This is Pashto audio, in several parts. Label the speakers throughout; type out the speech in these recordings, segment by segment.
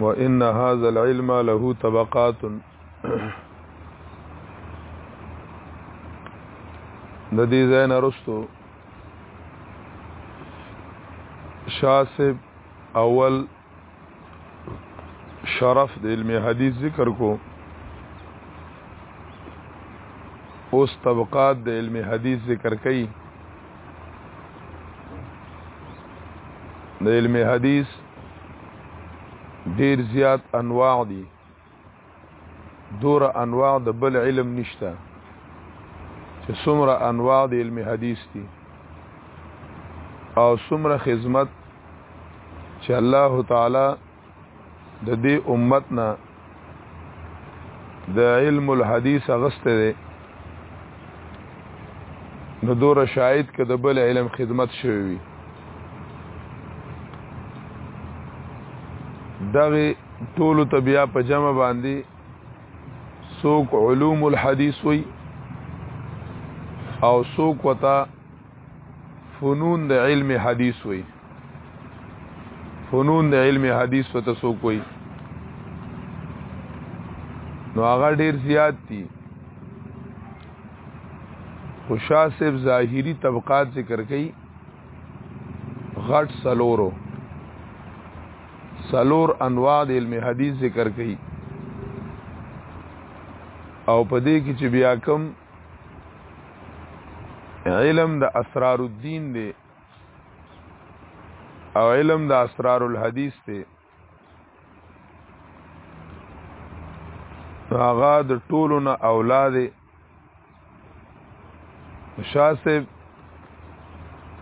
Speaker 1: وان هذا العلم له طبقات د دې زین ارستو شاسب اول شرف د علم حدیث ذکر کو اوس طبقات د علم حدیث ذکر کئ د علم حدیث ډیر زیات انواع دي دور انواع د بل علم نشته چې څومره انواع د علم حدیث دي او څومره خدمت چې الله تعالی د دې امت نه د علم الحدیث غسته ده نو دور شاید که د بل علم خدمت شوی وي دغه ټولو ته بیا په جمع باندې څوک علوم الحدیث وي او څوک وتا فنون د علم حدیث وي فنون د علم حدیث په تاسو کوي نو هغه ډیر زیات دي خوشا صاحب ظاهری طبقات ذکر کړي غټ سلورو سلور انواع د علم حدیث ذکر کړي او په دې کې چې بیا کوم علم د اسرار الدین دی او علم د اسرار الحدیث ته هغه د ټولو نه اولاد شاسب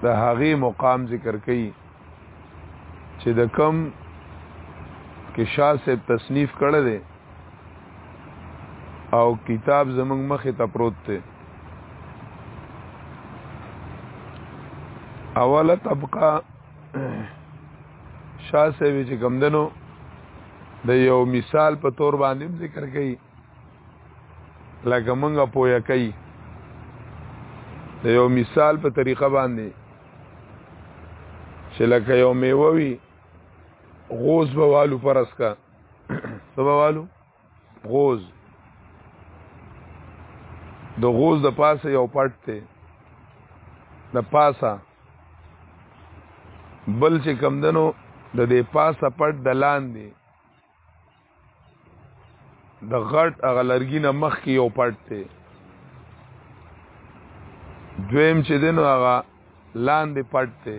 Speaker 1: د هغه مقام ذکر کړي چې د کم کې شاسب تصنیف کړی دی او کتاب زمنګ مخې ته پروت دی اوله طبقه شاه صاحب چې کمدنو د یو مثال په تور باندې ذکر کړي لکه مونږه پوهه کوي د یو مثال په طریقه باندې چې لکه یو میوه وي غوز به والو پرس کا سبوالو غوز د غوز د پاسه یو پټ ته د پاسه بل چې کم دنو د دې پاسه پټ د لاندې د غټ هغه لرګي نه مخ کې یو پټ ته دویم چې دنو هغه لاندې پټ دی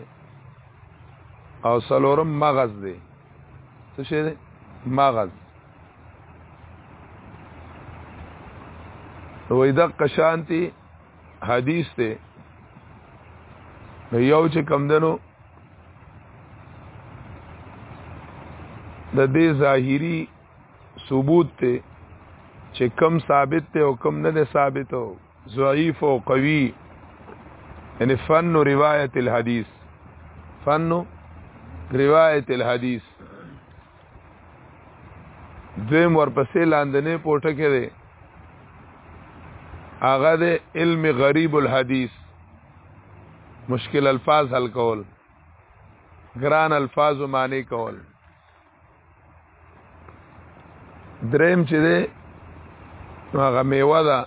Speaker 1: او سلورم مغز دی څه شي دی مغز وې د قشانتی حدیث ته یو چې کم دنو د دې ظاهری ثبوت ته چې کم ثابت ته او کم نه ثابت او ضعیف او قوی یعنی فن روایت الحدیث فن روایت الحدیث دویم ورپسې لاندنې پورته کې دی هغه د علم غریب الحدیث مشکل الفاظ حل کول ګران الفاظ معنی کول دریم چې ده هغه میوه ده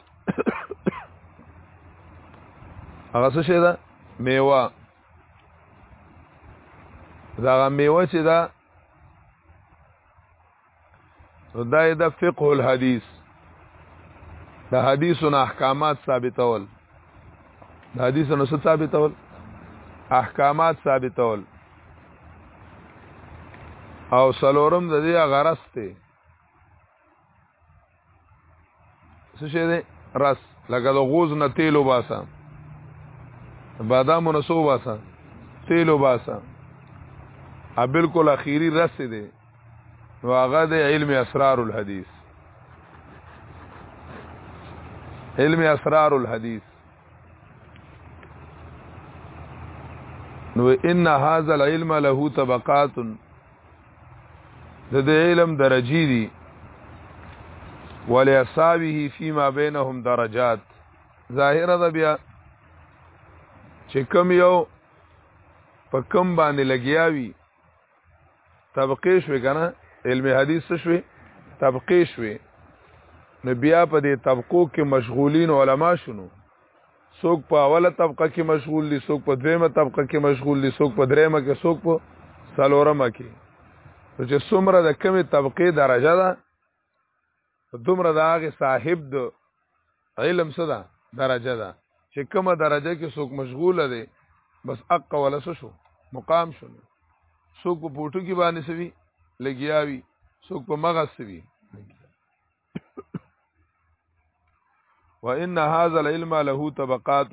Speaker 1: هغه څه شي ده میوه دا هغه میوه چې ده نو دا د فقه الحديث د حدیثونو احکامات ثابتول د حدیث نو ثابتول احکامات ثابتول او سلورم د دې غرس ته څه شه دې رس لکه د غوز نه تیل وباسه بادامو نه سو وباسه تیل وباسه ا بالکل اخیری رس دې نو هغه د علم اسرار الحديث علم اسرار الحديث نو ان هاذا العلم له طبقات د دې علم درجی دي ولاسابه فيما بينهم درجات ظاهره ده بیا چې کم یو په کم باندې لګیاوی طبقه شوې کنه علم حدیث څه شوې طبقه شوې نو بیا په دې طبقو کې مشغولین علما شونو څوک په اوله طبقه کې مشغول دي څوک په دویمه طبقه کې مشغول دي څوک په دریمه کې څوک په څلورمه کې چې څومره د کمی طبقه درجه ده دومره دا هغه صاحب د علم صدا درجه ده چې کومه درجه کې څوک مشغوله دی بس اق ولا شو مقام شو څوک په پټو کې باندې سوي لګیاوي څوک په مغز سوي وان هذا العلم له طبقات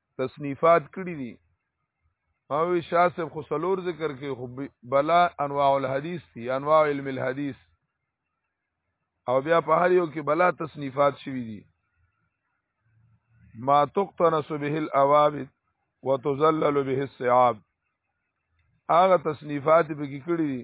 Speaker 1: تصنیفات کړی دي او شاسب خو سلور ذکر کې خو بلا انواع الحدیث دي انواع علم الحدیث او بیا په هر یو کې بلا تصنیفات شوی دي ما تقتنس به الاوابد وتذلل به الصعاب هغه تصنیفات به کې کړی دي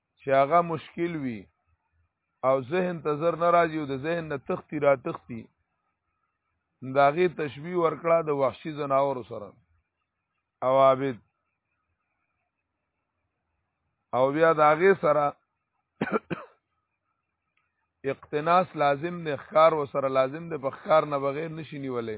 Speaker 1: چې هغه مشکل وي او ذهن ته زر نه راځي او د ذهن نه تختی را تختی دا غي تشبیه ورکړه د وحشي زناور سره او عابد او بیا دا غي سره اقتناس لازم نه خار و سره لازم نه په خار نه بغیر نشي نیولې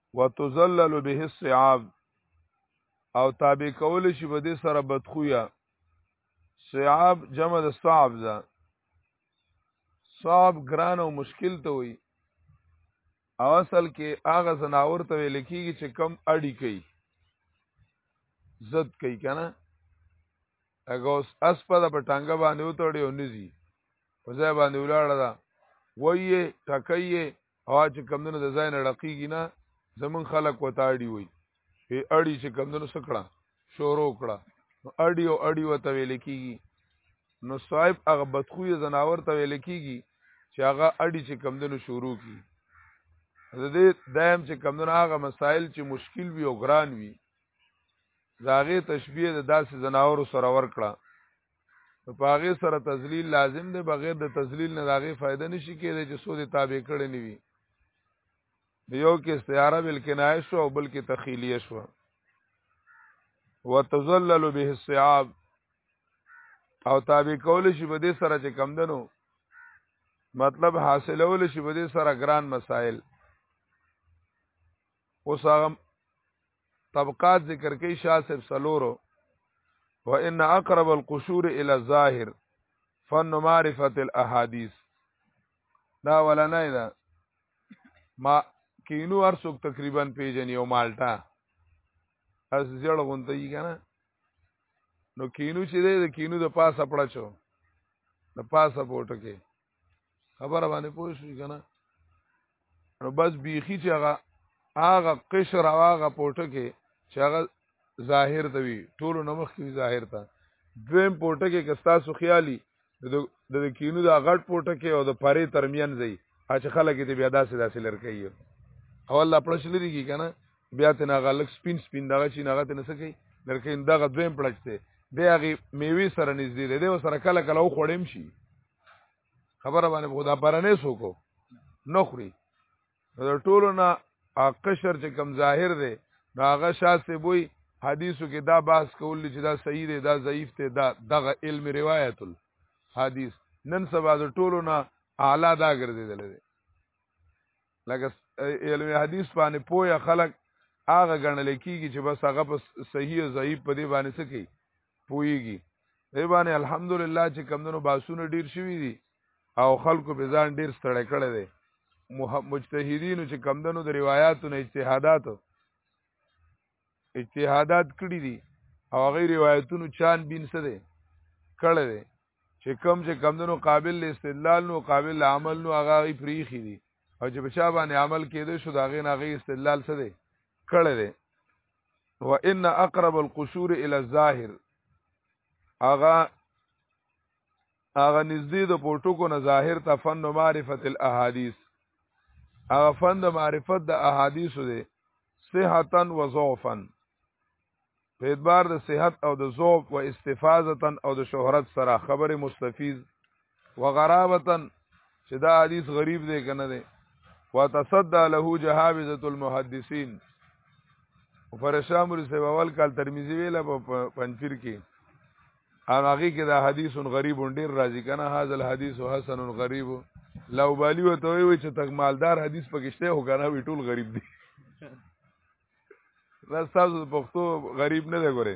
Speaker 1: وتذلل به الصعاب او تابع کول شي به دې سره بدخویا صعاب جمع د صعب ده صعب ګران او مشکل ته وي او اصل کې هغه زناور ته ویل کېږي چې کم اړي کوي زد کوي کنه هغه اوس اس په د پټانګه باندې وتړي او نزي په ځای باندې ولاړه ده وایې ټکایې او چې کمدنو د ځای نه ړقیږي نه زمون خلک وته اړي وي په اړي چې کمدنو سکړه شروع کړه نو اړي او اړي وته ویل کیږي نو صاحب هغه بدخوی زناور ته ویل کیږي چې هغه اړي چې کمدنو شروع کی د دې دایم چې کمدنو هغه مسائل چې مشکل وي او ګران وي زاغه تشبیه د داسې زناور سره ور کړه نو په هغې سره تذلیل لازم دی بغیر د تذلیل نه د هغې فایده نه شي کېدی چې څو دې تابع کړی نه وي د یو کې استعاره بالکنایه شو او بل کې تخیلیه شو وتذلل به الصعاب او تابع کول شي په دې سره چې کم دنو مطلب حاصلول شي په دې سره ګران مسائل اوس هغه طبقات ذکر کوي شاه صاحب سلورو وان اقرب القشور الى الظاهر فن معرفت الاحاديث دا ولنه ده ما کینو هر څوک تقریبا پیژني او مالټا اس زړ غونته یې کنه نو کینو چې ده کینو د پاسه پړچو د پاسه پورټ کې خبره باندې پوه شئ کنه نو بس بیخی چې هغه هغه قشر او هغه پورټه کې چې هغه ظاهر ته وي ټولو نمخ کې ظاهر ته دویم پورټه کې که ستاسو خیالي د د کینو د غټ پورټه کې او د پرې ترمیان ځای چې خلک دې بیا داسې داسې لر کوي او الله پړش لري کی کنه بیا ته نه غلک سپین سپین دغه چې نه غته نه سکی لرکه دغه دویم پړچ ته دی هغه میوي سره نږدې دی او سره کله کله خړیم شي خبره باندې خدا برنې سوکو نو خوري د ټولو نه قشر چې کم ظاهر دی نو هغه شاسې بوي حدیثو کې دا باس کول چې دا صحیح دی دا ضعیف دی دا دغه علم روایت الحدیث نن سبا د ټولو نه اعلی دا ګرځیدل دی لکه علم حدیث باندې پوهه خلک هغه ګڼل کیږي چې بس هغه په صحیح او ضعیف په دې باندې څه کوي پويږي دی باندې الحمدلله چې کمندونو باسونه ډیر شوی دي او خلکو به ځان ډیر ستړی کړی دی مجتهدینو چې کمندونو د روایتو نه اجتهادات اجتهادات کړی دي او غیر روایتونو چان بین څه دی کړی دی چې کم چې کمندونو قابل استدلال نو قابل عمل نو هغه غي پریخي دي او چې بچا باندې عمل کېده شو دا غي نه غي استدلال څه دی کړی دی و ان اقرب القصور الى الظاهر اغا اغا نږدې د پورټوکو نه ظاهر ته فن معرفت الاحاديث اغا فن د معرفت د احاديث دی صحتا و ضعفا په اعتبار د صحت او د ذوق و استفاضه او د شهرت سره خبره مستفیض وغرابتن چې دا حدیث غریب دی کنه دی وتصدى له جهابذه المحدثين فرشامر سیب اول کال ترمذی ویل په پنځیر کې هغه کې دا حدیث غریب ډیر راضی کنه هاذ الحدیث حسن غریب لو بالی وته وی چې تک مالدار حدیث پکشته هو کنه وی ټول غریب دی راستاسو پښتو غریب نه دی ګوره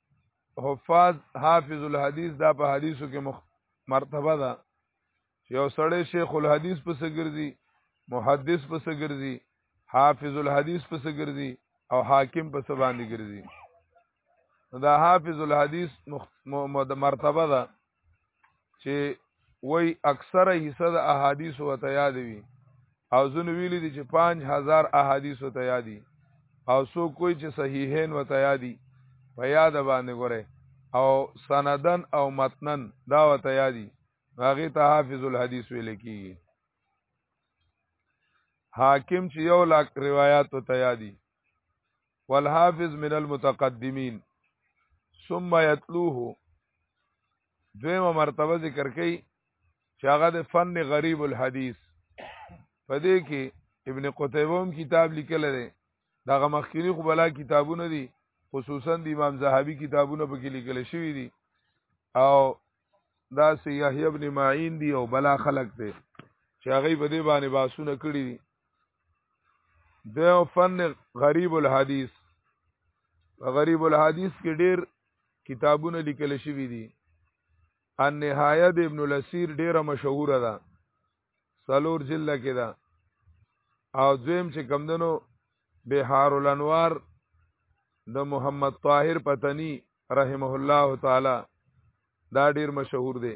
Speaker 1: حفاظ حافظ الحدیث دا په حدیثو کې مخ مرتبه ده چې یو سړی شیخ الحدیث پس ګرځي محدث پس ګرځي حافظ الحدیث پس ګرځي او حاکم پس باندې ګرځي دا حافظ الحدیث مخ مرتبه ده چې وای اکثره حصہ د احادیث او ته یاد وي او زن ویلي دي چې 5000 احادیث او ته یادي او سو کوئی چې صحیحین او ته یادي په یاد باندې ګوره او سندن او متنن دا او ته یادي هغه ته حافظ الحدیث ویل کیږي حاکم چې یو لاک روایت او ته یادي والحافظ من المتقدمین ثم یتلوه دویمه مرتبه ذکر کړي چې هغه د فن غریب الحدیث په دې کې ابن قتیبه هم کتاب لیکل دی دغه مخکینی خو بلا کتابونه دي خصوصا د امام زهبي کتابونه په کې لیکل شوی دي او دا سیاحی ابن معین دی او بلا خلق دی چې هغه په دې باندې باسونه کړی دي دیو فن غریب الحدیث په غریب الحدیث کې ډیر کتابونه لیکل شوي دي ان نهایه د ابن الاسیر ډیره مشهوره ده سلور جلد کې ده او دویم چې کمدنو بهار الانوار د محمد طاهر پتنی رحمه الله تعالی دا ډیر مشهور دی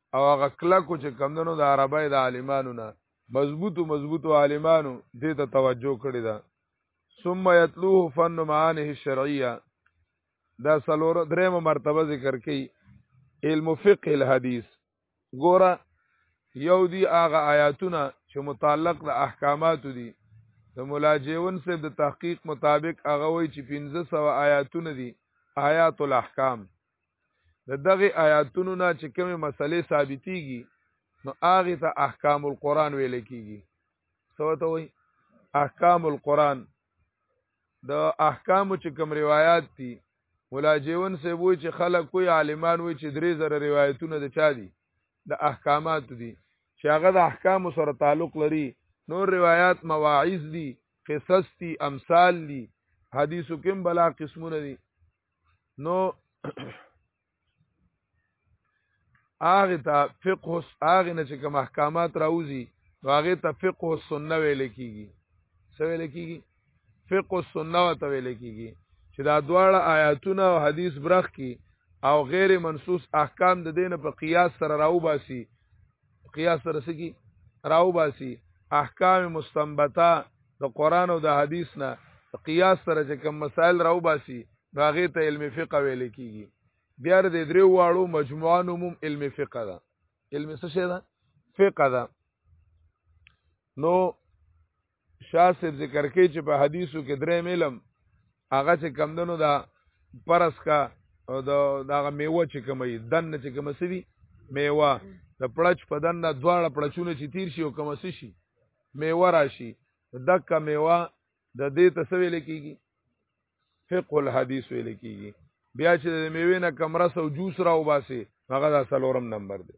Speaker 1: او هغه کلکو چې کمدنو د عربی د عالمانو نه مضبوطو مضبوطو عالمانو دې ته توجه کړې ده ثم یتلوه فن معانه الشرعیه دا سلور درېمه مرتبه ذکر کړي علم فقه الحديث ګوره یو دی هغه آیاتونه چې متعلق د احکاماتو دي د ملاجون صاحب د تحقیق مطابق هغه وایي چې 1500 آیاتونه دي آیات الاحکام د دغه آیاتونو نه چې کومې مسلې ثابتېږي نو هغه ته احکام القرآن ویل کېږي څه ته وایي احکام القرآن د احکام چې کوم روایت دي مولا جیون سه وای چې خلک کوی عالمان وای چې درې زره روایتونه د چا دي د احکامات دي چې هغه د احکام سره تعلق لري نور روایت مواعظ دي قصص دي امثال دي حدیثو کوم بلا قسمونه دي نو هغه ته فقه هغه نه چې کوم احکامات راوځي هغه ته فقه سنت ویل کیږي څه ویل کیږي فقه سنت ویل کیږي چې دا دواړه آیاتونه او حدیث برخ کی او غیر منصوص احکام د دین په قیاس سره راو باسي قیاس سره سکی راو باسي احکام مستنبطه د قران او د حدیث نه قیاس سره چې کوم مسائل راو باسي راغه ته علم فقه ویل کیږي بیا د درې واړو مجموعه نوم علم فقه ده علم څه شه ده فقه ده نو شاسب ذکر کوي چې په حدیثو کې درې میلم هغه چې کمدنو دا پرس کا او دا دغه میوه چې کومې دن چې کوم سوي میوه د پړچ په دن نه دواړه پړچونه چې تیر شي او کوم شي میوه راشي دکه میوه د دې تسوي لیکيږي فقه الحديث ویل کیږي بیا چې د میوې نه کمرس او جوس راو باسي هغه د سلورم نمبر دی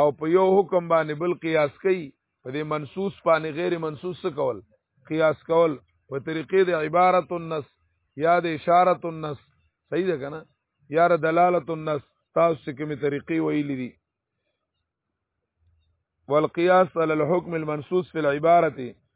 Speaker 1: او په یو حکم باندې بل قیاس کوي په دې منصوص باندې غیر منصوص څه کول قیاس کول په طریقې د عبارت النص یا د اشاره النص صحیح ده کنه یا د دلالت النص تاسو کومې طریقې ویلې دي والقياس على الحكم المنصوص في العبارة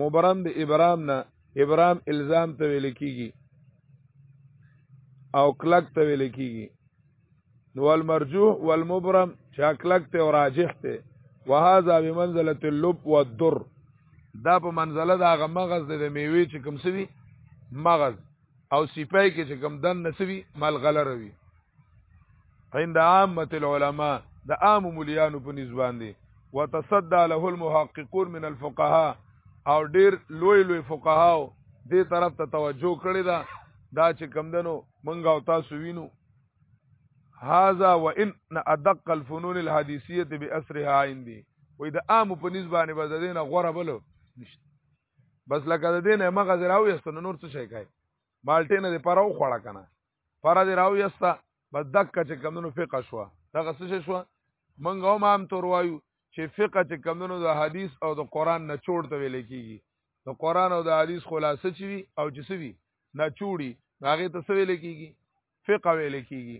Speaker 1: مبرم د ابرام نه ابرام الزام ته ویل کیږي او کلک ته ویل کیږي نو المرجوح والمبرم چا کلک ته او راجح ته وهذا بمنزله اللب والدر دا په منزله دا غ مغز د میوي چې کوم سوي مغز او سپای کې چې کوم دن نسوي ملغلره وي عند عامه العلماء د عام مليانو په نسبان دي وتصدى له المحققون من الفقهاء او ډیر لوی لوی فقهاو دې طرف ته توجه کړی دا دا چې کمدنو منګه او تاسو وینو هاذا وان ادق الفنون الحديثيه باسرها عندي وې د عام په نسبانه به د دینه غوره بلو نشته بس لکه د دینه مغه زراوي استنه نور څه شي کوي مالټې نه دی پراو خوړه کنه پر دې راو یستا په دک چې کمونو فقه شو دغه څه شو منګ او مام تور وایو چې فقه چې کمونو د حدیث او د قران نه چوړ ته ویل کیږي د قران او د حدیث خلاصه چی وی او چې سوي نه چوړي هغه ته څه ویل کیږي فقه ویل کیږي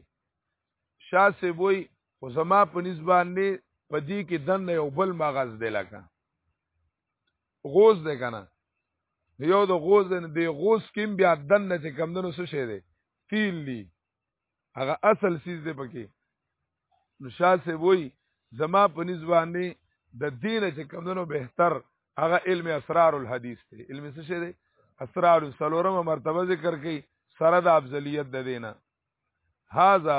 Speaker 1: شاسه وای خو زما په نسبت نه پدې کې دنه یو بل مغز دی لکه غوز ده کنه نو یو د غوز نه دی غوز کیم بیا دن نه چې کم دنو څه شه دی تیل دی هغه اصل سیز دی پکې نو شاه سی وای زما په نسبانه د دین چې کم دنو بهتر هغه علم اسرار الحدیث دی علم څه شه دی اسرار سلورمه مرتبه ذکر کړي سره د افضلیت د دینه هاذا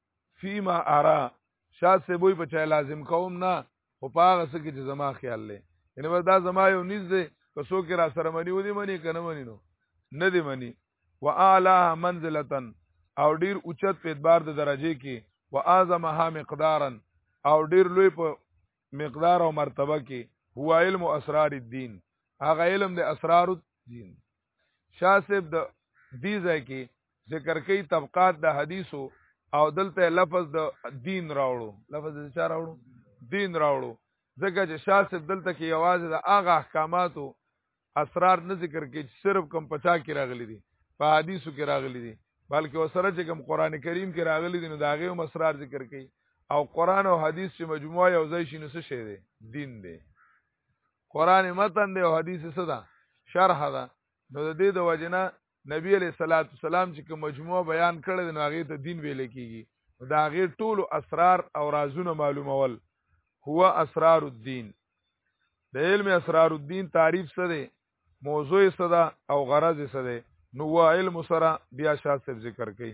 Speaker 1: فيما ارا شاد سے بوئی پچا لازم کوم نه او پاغه سکه چې زما خیال لې یعنی بس دا زما یو نس دی که څوک را سره منی ودی منی کنه منی نو نه دی منی واعلى منزلتن او ډیر اوچت په اعتبار د درجه کې واعظمها مقدارا او ډیر لوی په مقدار او مرتبه کې هو علم اسرار الدين هغه علم د اسرار الدين شاه صاحب د دې ځای کې ذکر کوي طبقات د حدیثو او دلته لفظ د دین راوړو لفظ د چا راوړو دین راوړو ځکه چې شاه صاحب دلته کې یوازې د هغه احکاماتو اسرار نه ذکر کوي چې صرف کم پچا کې راغلي دي په حدیثو کې راغلي دي بلکې وسره چې کم قران کریم کې راغلي دي نو دا غي هم اسرار ذکر کوي او قران او حدیث چې مجموعه یو ځای شي نو څه شي دي دین دی قران متن دی او حدیث صدا شرح ده نو د دې د وجنه نبی علیہ الصلوۃ والسلام چې کوم مجموعه بیان کړی نو هغه ته دین ویل کیږي دا غیر ټول اسرار او رازونه معلومول هو اسرار الدین د علم اسرار الدین تعریف څه دی موضوع څه ده او غرض څه دی نو وا علم سره بیا شاد صاحب ذکر کړي